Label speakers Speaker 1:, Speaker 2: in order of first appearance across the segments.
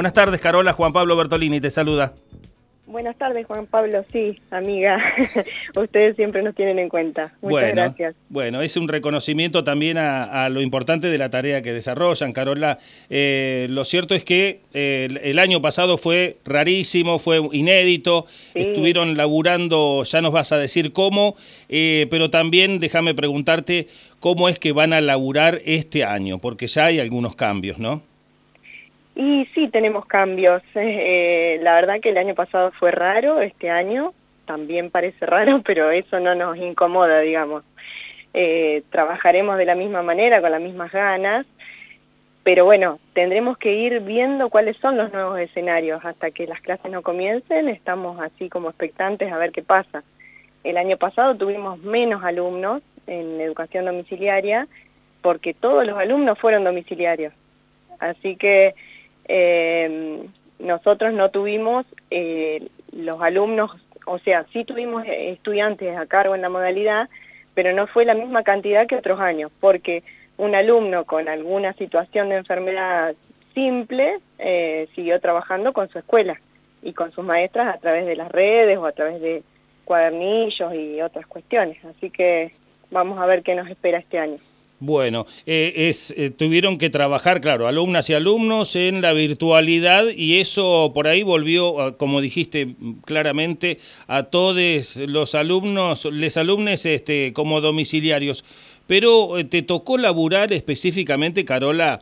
Speaker 1: Buenas tardes, Carola. Juan Pablo Bertolini te saluda.
Speaker 2: Buenas tardes, Juan Pablo. Sí, amiga, ustedes siempre nos tienen en cuenta. Muchas
Speaker 1: bueno,
Speaker 2: gracias.
Speaker 1: Bueno, es un reconocimiento también a, lo importante de la tarea que desarrollan, Carola. Eh, lo cierto es que eh, el, año pasado fue rarísimo, fue inédito. Estuvieron laburando, ya nos vas a decir cómo, eh, pero también déjame preguntarte cómo es que van a laburar este año, porque ya hay algunos cambios, ¿no?
Speaker 2: Y sí, tenemos cambios. Eh, la verdad que el año pasado fue raro, este año también parece raro, pero eso no nos incomoda, digamos. Eh, trabajaremos de la misma manera, con las mismas ganas, pero bueno, tendremos que ir viendo cuáles son los nuevos escenarios. Hasta que las clases no comiencen, estamos así como expectantes a ver qué pasa. El año pasado tuvimos menos alumnos en educación domiciliaria porque todos los alumnos fueron domiciliarios. Así que eh, nosotros no tuvimos eh, los alumnos, o sea, sí tuvimos estudiantes a cargo en la modalidad, pero no fue la misma cantidad que otros años, porque un alumno con alguna situación de enfermedad simple eh, siguió trabajando con su escuela y con sus maestras a través de las redes o a través de cuadernillos y otras cuestiones. Así que vamos a ver qué nos espera este año.
Speaker 1: Bueno, eh, es, eh, tuvieron que trabajar, claro, alumnas y alumnos en la virtualidad y eso por ahí volvió, como dijiste claramente, a todos los alumnos, les alumnos este, como domiciliarios. Pero eh, te tocó laburar específicamente, Carola,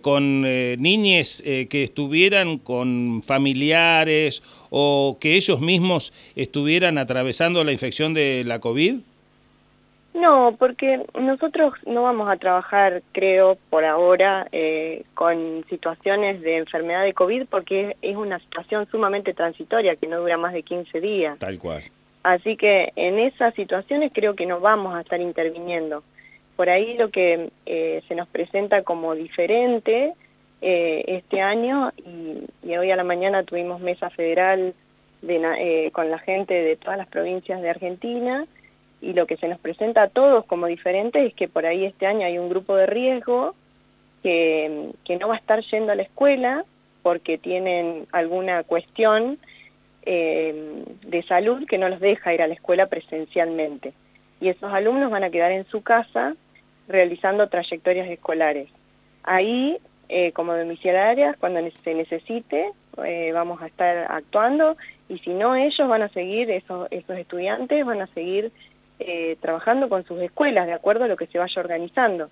Speaker 1: con niñes que estuvieran con familiares o que ellos mismos estuvieran atravesando la infección de la COVID?
Speaker 2: No, porque nosotros no vamos a trabajar, creo, por ahora, eh, con situaciones de enfermedad de COVID porque es una situación sumamente transitoria que no dura más de 15 días.
Speaker 1: Tal cual.
Speaker 2: Así que en esas situaciones creo que no vamos a estar interviniendo. Por ahí lo que eh, se nos presenta como diferente eh, este año, y, y, hoy a la mañana tuvimos mesa federal de, con la gente de todas las provincias de Argentina, y lo que se nos presenta a todos como diferente es que por ahí este año hay un grupo de riesgo que, que no va a estar yendo a la escuela porque tienen alguna cuestión eh, de salud que no los deja ir a la escuela presencialmente. Y esos alumnos van a quedar en su casa realizando trayectorias escolares. Ahí, eh, como domiciliarias, cuando se necesite, eh, vamos a estar actuando y si no, ellos van a seguir, esos, esos estudiantes van a seguir eh, trabajando con sus escuelas de acuerdo a lo que se vaya organizando.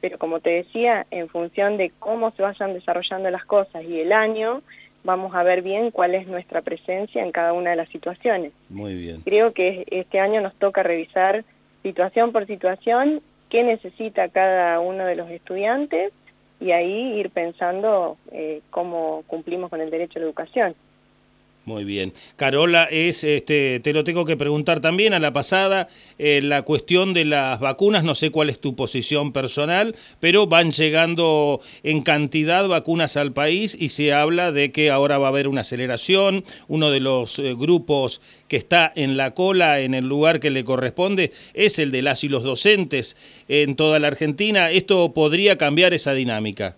Speaker 2: Pero como te decía, en función de cómo se vayan desarrollando las cosas y el año, vamos a ver bien cuál es nuestra presencia en cada una de las situaciones.
Speaker 1: Muy bien.
Speaker 2: Creo que este año nos toca revisar situación por situación qué necesita cada uno de los estudiantes y ahí ir pensando eh, cómo cumplimos con el derecho a la educación.
Speaker 1: Muy bien. Carola, es, este, te lo tengo que preguntar también a la pasada, eh, la cuestión de las vacunas, no sé cuál es tu posición personal, pero van llegando en cantidad vacunas al país y se habla de que ahora va a haber una aceleración, uno de los eh, grupos que está en la cola, en el lugar que le corresponde, es el de las y los docentes en toda la Argentina. ¿Esto podría cambiar esa dinámica?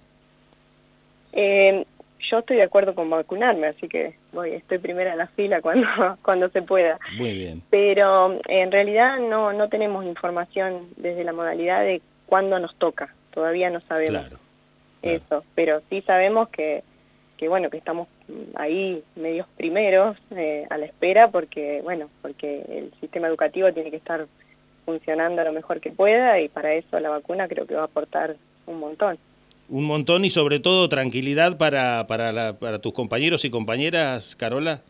Speaker 2: Eh, yo estoy de acuerdo con vacunarme, así que voy, estoy primera en la fila cuando, cuando se pueda.
Speaker 1: Muy bien.
Speaker 2: Pero en realidad no, no tenemos información desde la modalidad de cuándo nos toca, todavía no sabemos
Speaker 1: claro,
Speaker 2: eso, pero sí sabemos que, que bueno, que estamos ahí medios primeros eh, a la espera porque, bueno, porque el sistema educativo tiene que estar funcionando lo mejor que pueda y para eso la vacuna creo que va a aportar un montón
Speaker 1: un montón y sobre todo tranquilidad para, para, para tus compañeros y compañeras, Carola.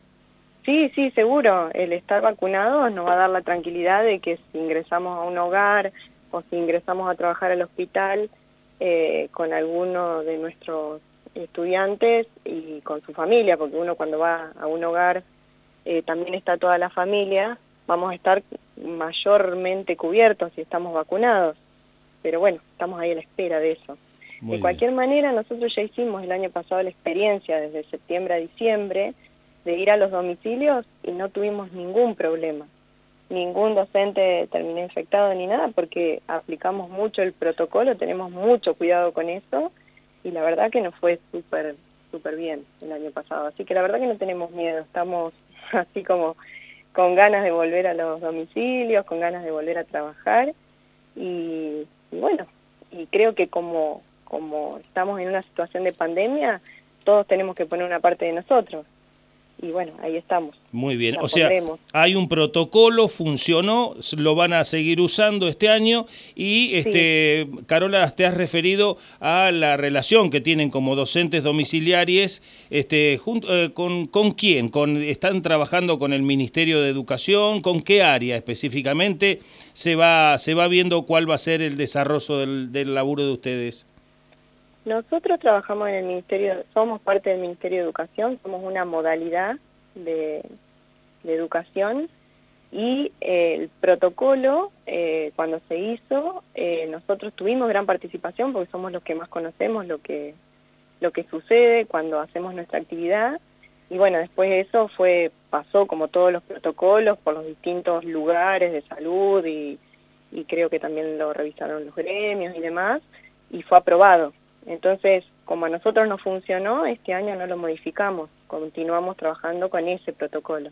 Speaker 2: Sí, sí, seguro. El estar vacunado nos va a dar la tranquilidad de que si ingresamos a un hogar o si ingresamos a trabajar al hospital eh, con alguno de nuestros estudiantes y con su familia, porque uno cuando va a un hogar eh, también está toda la familia, vamos a estar mayormente cubiertos si estamos vacunados. Pero bueno, estamos ahí a la espera de eso de cualquier manera, nosotros ya hicimos el año pasado la experiencia desde septiembre a diciembre de ir a los domicilios y no tuvimos ningún problema. Ningún docente terminó infectado ni nada porque aplicamos mucho el protocolo, tenemos mucho cuidado con eso y la verdad que nos fue súper súper bien el año pasado. Así que la verdad que no tenemos miedo, estamos así como con ganas de volver a los domicilios, con ganas de volver a trabajar y, bueno, y creo que como, como estamos en una situación de pandemia, todos tenemos que poner una parte de nosotros y bueno, ahí estamos.
Speaker 1: Muy bien, o sea, hay un protocolo, funcionó, lo van a seguir usando este año y, este, Carola, te has referido a la relación que tienen como docentes domiciliarios, este, junto, eh, con, ¿con quién? Con, ¿Están trabajando con el Ministerio de Educación? ¿Con qué área específicamente se va, se va viendo cuál va a ser el desarrollo del, del laburo de ustedes?
Speaker 2: Nosotros trabajamos en el Ministerio, somos parte del Ministerio de Educación, somos una modalidad de, educación y eh, el protocolo, eh, cuando se hizo, eh, nosotros tuvimos gran participación porque somos los que más conocemos lo que, lo que sucede cuando hacemos nuestra actividad y bueno, después de eso fue, pasó como todos los protocolos por los distintos lugares de salud y, y creo que también lo revisaron los gremios y demás y fue aprobado. Entonces, como a nosotros no funcionó, este año no lo modificamos, continuamos trabajando con ese protocolo.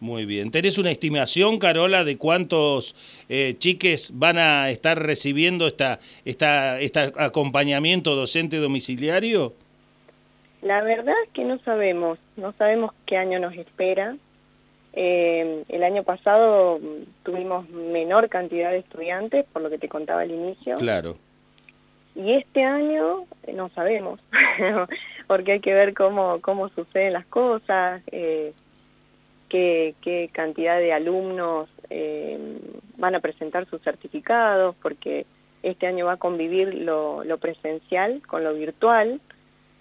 Speaker 1: Muy bien. ¿Tenés una estimación, Carola, de cuántos eh, chiques van a estar recibiendo esta, esta, este acompañamiento docente domiciliario?
Speaker 2: La verdad es que no sabemos, no sabemos qué año nos espera. Eh, el año pasado tuvimos menor cantidad de estudiantes, por lo que te contaba al inicio.
Speaker 1: Claro.
Speaker 2: Y este año eh, no sabemos, porque hay que ver cómo, cómo suceden las cosas, eh, qué, qué, cantidad de alumnos eh, van a presentar sus certificados, porque este año va a convivir lo, lo presencial con lo virtual,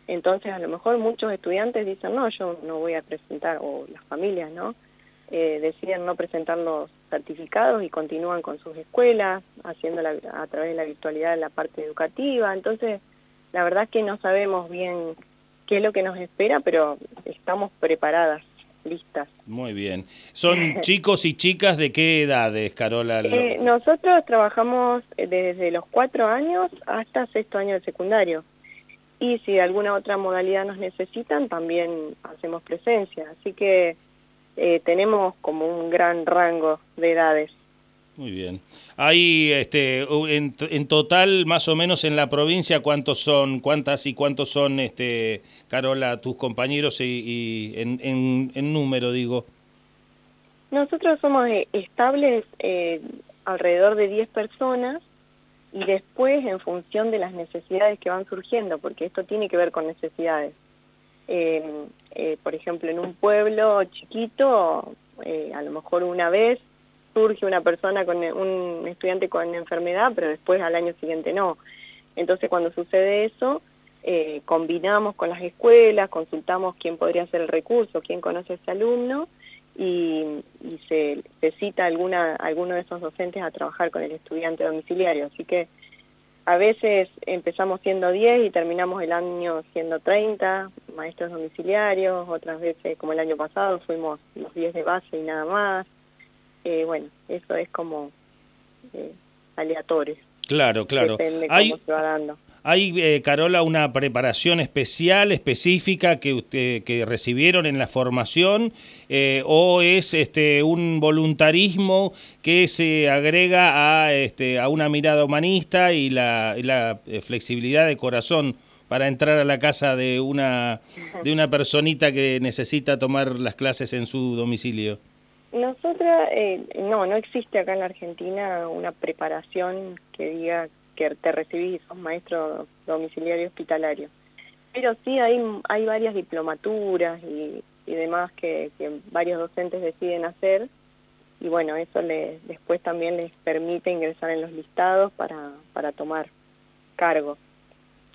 Speaker 2: entonces a lo mejor muchos estudiantes dicen, no, yo no voy a presentar, o las familias, ¿no? Eh, deciden no presentar los certificados y continúan con sus escuelas, haciendo a través de la virtualidad la parte educativa. Entonces, la verdad es que no sabemos bien qué es lo que nos espera, pero estamos preparadas, listas.
Speaker 1: Muy bien. ¿Son chicos y chicas de qué edades, Carola?
Speaker 2: Eh, nosotros trabajamos desde los cuatro años hasta sexto año de secundario. Y si alguna otra modalidad nos necesitan, también hacemos presencia. Así que eh, tenemos como un gran rango de edades.
Speaker 1: Muy bien. Hay, este, en, en, total, más o menos en la provincia, ¿cuántos son, cuántas y cuántos son, este, Carola, tus compañeros y, en, en, en, número, digo?
Speaker 2: Nosotros somos eh, estables eh, alrededor de 10 personas y después en función de las necesidades que van surgiendo, porque esto tiene que ver con necesidades. Eh, eh, por ejemplo, en un pueblo chiquito, eh, a lo mejor una vez surge una persona con un estudiante con enfermedad, pero después al año siguiente no. Entonces cuando sucede eso, eh, combinamos con las escuelas, consultamos quién podría ser el recurso, quién conoce a ese alumno y, y se, se, cita alguna, alguno de esos docentes a trabajar con el estudiante domiciliario. Así que a veces empezamos siendo 10 y terminamos el año siendo 30 maestros domiciliarios, otras veces, como el año pasado, fuimos los 10 de base y nada más. Eh, bueno, eso es como eh, aleatorio.
Speaker 1: Claro, claro.
Speaker 2: Depende cómo se va dando.
Speaker 1: ¿Hay, eh, Carola, una preparación especial, específica que, usted, que recibieron en la formación eh, o es este, un voluntarismo que se agrega a, este, a una mirada humanista y la, la eh, flexibilidad de corazón para entrar a la casa de una, de una personita que necesita tomar las clases en su domicilio?
Speaker 2: Nosotras, no, no existe acá en la Argentina una preparación que diga que te recibís, sos maestro domiciliario hospitalario. Pero sí hay, hay varias diplomaturas y, demás que, varios docentes deciden hacer y bueno, eso les, después también les permite ingresar en los listados para, para tomar cargo.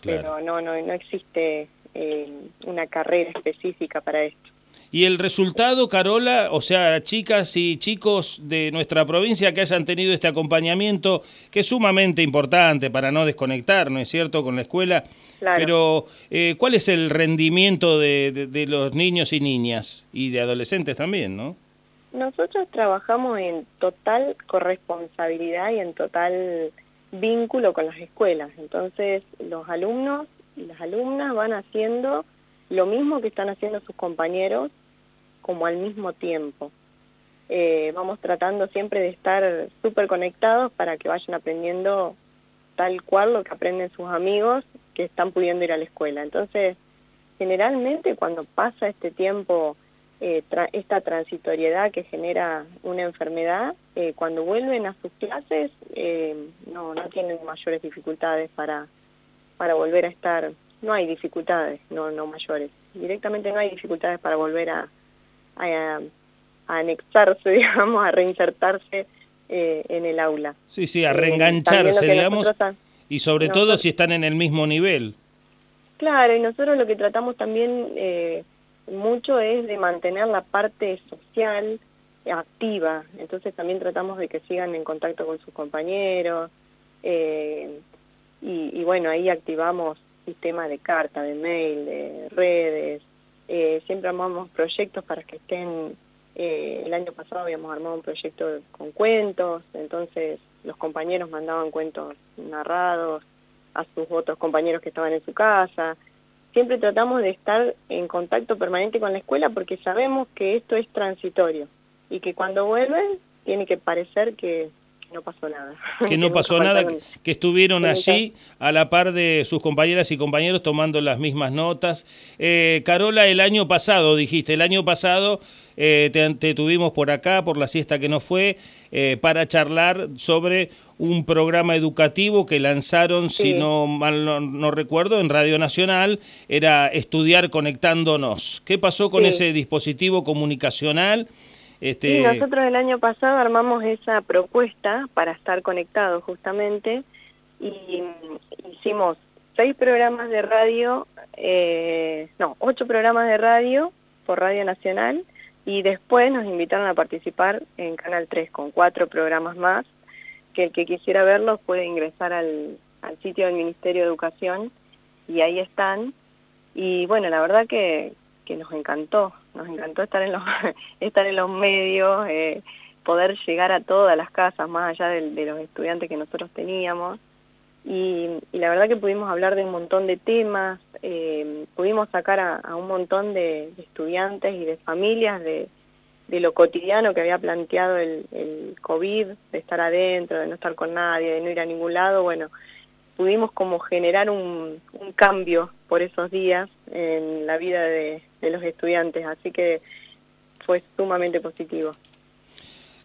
Speaker 2: Pero no, no, no existe eh, una carrera específica para esto.
Speaker 1: Y el resultado, Carola, o sea, chicas y chicos de nuestra provincia que hayan tenido este acompañamiento, que es sumamente importante para no desconectar, ¿no es cierto?, con la escuela. Pero, eh, ¿cuál es el rendimiento de, de, los niños y niñas y de adolescentes también, no?
Speaker 2: Nosotros trabajamos en total corresponsabilidad y en total vínculo con las escuelas. Entonces, los alumnos y las alumnas van haciendo lo mismo que están haciendo sus compañeros, como al mismo tiempo. Eh, vamos tratando siempre de estar súper conectados para que vayan aprendiendo tal cual lo que aprenden sus amigos que están pudiendo ir a la escuela. Entonces, generalmente cuando pasa este tiempo, eh, esta transitoriedad que genera una enfermedad, eh, cuando vuelven a sus clases no, no tienen mayores dificultades para, para volver a estar, no hay dificultades, no, no mayores, directamente no hay dificultades para volver a, a, anexarse, digamos, a reinsertarse eh, en el aula.
Speaker 1: Sí, sí, a eh, reengancharse, digamos, y sobre todo si están en el mismo nivel.
Speaker 2: Claro, y nosotros lo que tratamos también eh, mucho es de mantener la parte social activa, entonces también tratamos de que sigan en contacto con sus compañeros, y, y, bueno, ahí activamos sistemas de carta, de mail, de redes, eh, siempre armamos proyectos para que estén, eh, el año pasado habíamos armado un proyecto con cuentos, entonces los compañeros mandaban cuentos narrados a sus otros compañeros que estaban en su casa. Siempre tratamos de estar en contacto permanente con la escuela porque sabemos que esto es transitorio y que cuando vuelven tiene que parecer que no pasó nada.
Speaker 1: Que no pasó nada, que estuvieron allí a la par de sus compañeras y compañeros tomando las mismas notas. Eh, Carola, el año pasado, dijiste, el año pasado eh, te, tuvimos por acá, por la siesta que no fue, eh, para charlar sobre un programa educativo que lanzaron, si no mal no, recuerdo, en Radio Nacional, era Estudiar Conectándonos. ¿Qué pasó con ese dispositivo comunicacional?
Speaker 2: Este... nosotros el año pasado armamos esa propuesta para estar conectados justamente y hicimos seis programas de radio, eh, no, ocho programas de radio por Radio Nacional y después nos invitaron a participar en Canal 3 con cuatro programas más, que el que quisiera verlos puede ingresar al, al sitio del Ministerio de Educación y ahí están. Y bueno, la verdad que, que nos encantó, nos encantó estar en los, estar en los medios, eh, poder llegar a todas las casas, más allá de, los estudiantes que nosotros teníamos. Y, la verdad que pudimos hablar de un montón de temas, eh, pudimos sacar a, un montón de, estudiantes y de familias de, lo cotidiano que había planteado el COVID, de estar adentro, de no estar con nadie, de no ir a ningún lado, bueno, pudimos como generar un, cambio por esos días en la vida de, los estudiantes, así que fue sumamente positivo.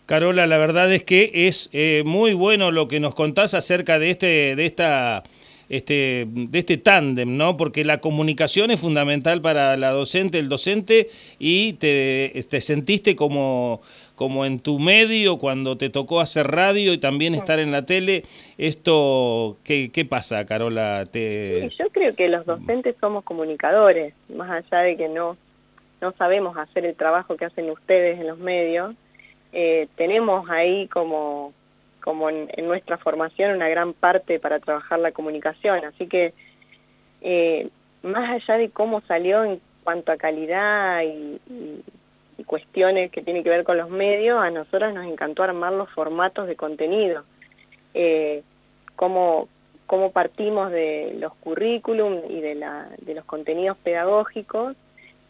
Speaker 1: Carola, la verdad es que es eh, muy bueno lo que nos contás acerca de este, de esta, este, de este tándem, ¿no? Porque la comunicación es fundamental para la docente, el docente, y te, te sentiste como como en tu medio, cuando te tocó hacer radio y también estar en la tele. Esto, ¿qué, qué pasa, Carola?
Speaker 2: Te... yo creo que los docentes somos comunicadores, más allá de que no, no sabemos hacer el trabajo que hacen ustedes en los medios. Eh, tenemos ahí como, como en, nuestra formación una gran parte para trabajar la comunicación, así que eh, más allá de cómo salió en cuanto a calidad y y cuestiones que tienen que ver con los medios, a nosotros nos encantó armar los formatos de contenido. Eh, cómo, cómo partimos de los currículum y de, la, de los contenidos pedagógicos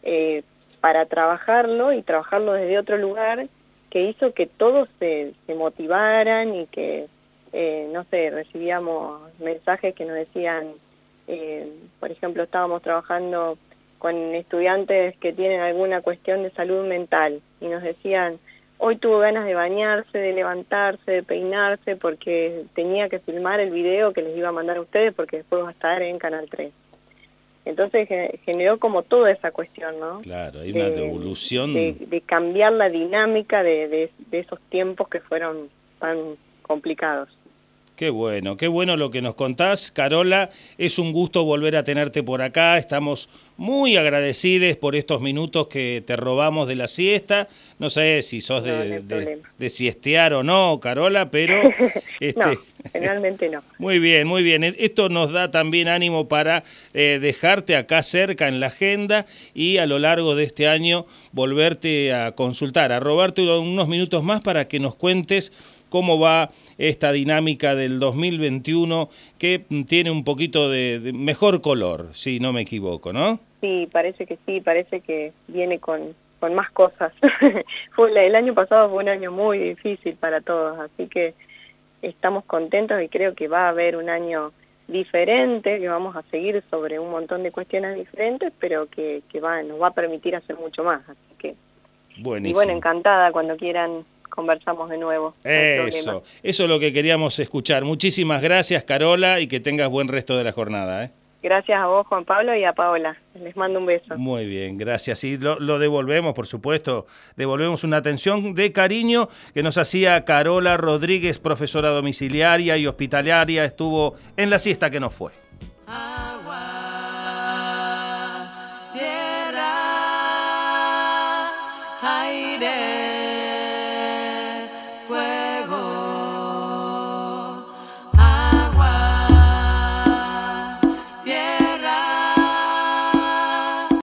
Speaker 2: eh, para trabajarlo y trabajarlo desde otro lugar que hizo que todos se, se motivaran y que, eh, no sé, recibíamos mensajes que nos decían, eh, por ejemplo, estábamos trabajando con estudiantes que tienen alguna cuestión de salud mental y nos decían, hoy tuvo ganas de bañarse, de levantarse, de peinarse porque tenía que filmar el video que les iba a mandar a ustedes porque después va a estar en Canal 3. Entonces generó como toda esa cuestión, ¿no?
Speaker 1: Claro, hay una devolución.
Speaker 2: De, cambiar la dinámica de esos tiempos que fueron tan complicados.
Speaker 1: Qué bueno, qué bueno lo que nos contás, Carola. Es un gusto volver a tenerte por acá. Estamos muy agradecidos por estos minutos que te robamos de la siesta. No sé si sos de, siestear o no, Carola, pero...
Speaker 2: Este, no, generalmente no.
Speaker 1: Muy bien, muy bien. Esto nos da también ánimo para eh, dejarte acá cerca en la agenda y a lo largo de este año volverte a consultar, a robarte unos minutos más para que nos cuentes cómo va esta dinámica del 2021 que tiene un poquito de, mejor color, si no me equivoco, ¿no?
Speaker 2: Sí, parece que sí, parece que viene con, con más cosas. fue, el año pasado fue un año muy difícil para todos, así que estamos contentos y creo que va a haber un año diferente, que vamos a seguir sobre un montón de cuestiones diferentes, pero que, que va, nos va a permitir hacer mucho más. Así que,
Speaker 1: Buenísimo.
Speaker 2: y bueno, encantada cuando quieran conversamos de nuevo.
Speaker 1: eso, eso es lo que queríamos escuchar. Muchísimas gracias, Carola, y que tengas buen resto de la jornada. ¿eh?
Speaker 2: Gracias a vos, Juan Pablo, y a Paola. Les mando un beso.
Speaker 1: Muy bien, gracias. Y lo, lo, devolvemos, por supuesto. Devolvemos una atención de cariño que nos hacía Carola Rodríguez, profesora domiciliaria y hospitalaria. Estuvo en la siesta que nos fue.